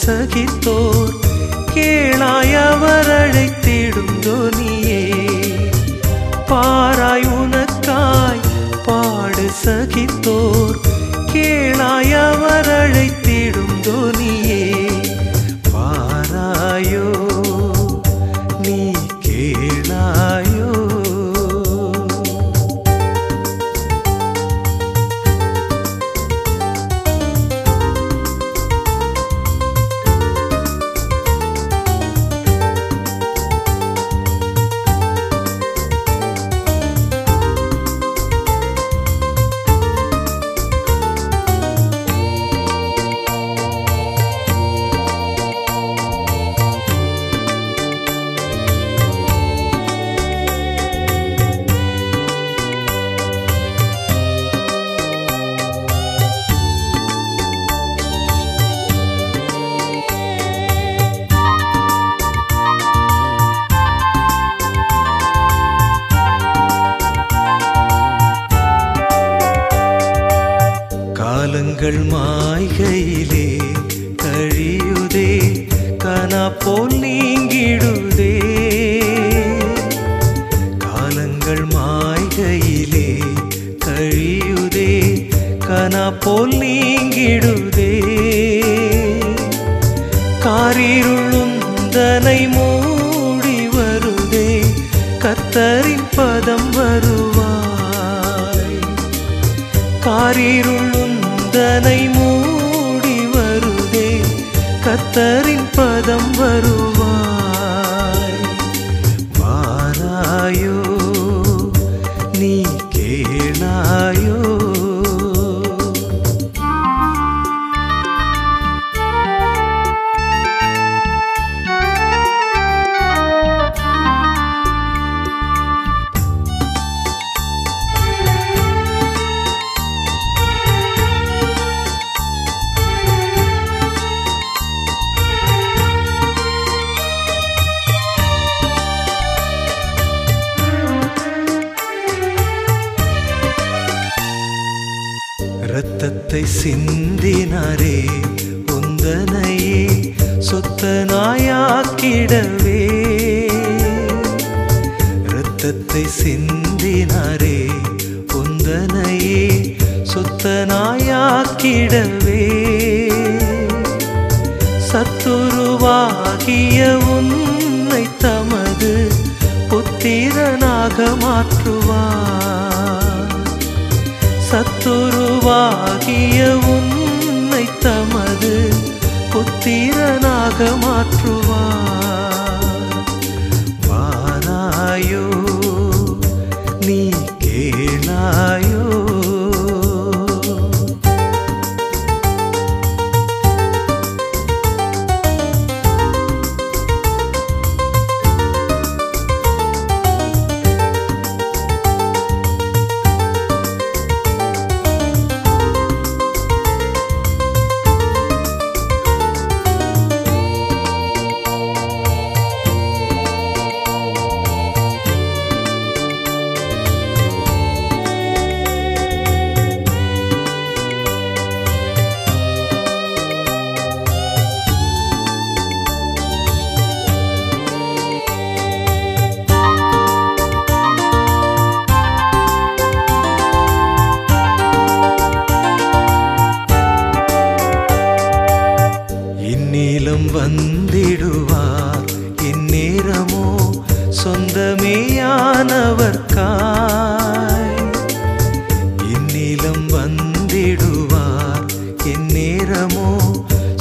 சகித்தோர் கேளாய் அவர் அழைத்திடும் துனியே பாராய் உனக்காய் பாடு சகித்தோர் கேளாய் அவர் அழைத்திடும் துனியே காலங்கள் மாய்கையிலே கழியுதே கனா போல் நீங்கிடுதே. காலங்கள் மாய்கையிலே கழியுதே கனா போல் நீங்கிடுதே. காரிருளும் தனை மூடி வருதே கத்தரின் பதம் வருவாய். காரிருளுந்தனை மூடி வருதே. கத்தரின் பதம் வருவே இரத்தத்தை சிந்தினாரே உந்தனையே சொத்தனாயாக்கிடவே. இரத்தத்தை சிந்தினாரே உந்தனையே சொத்தனாயாக்கிடவே. சத்துருவாகிய உன்னை தமது புத்திரனாக மாற்றுவார். சத்துருவாகிய உன்னை தமது புத்திரனாக மாற்றுவார்.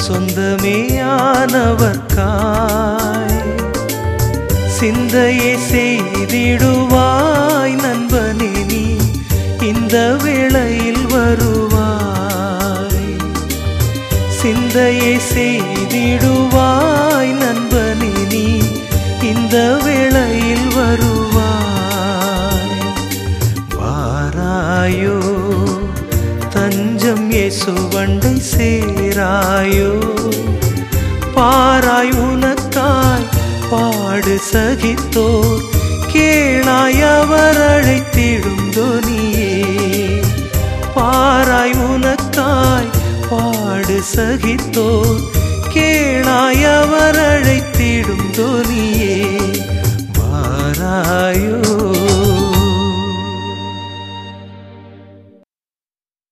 சொந்தமேயானவர்காய் சிந்தையை செய்திடுவாய் நண்பனே நீ இந்த வேளையில் வருவாய். சிந்தையை செய்திடுவாய் நண்பனே நீ இந்த வேளையில் வருவாய். வாராயோ தஞ்சம் ஏசு வண்டை சே பாராயோ பாராய் உனக்காய் பாடு சகித்தோர் கேளாய் அவர் அழைத்திடும் துனியே பாராய் உனக்காய் பாடு சகித்தோர் கேளாய் அவர் அழைத்திடும் துனியே பாராயோ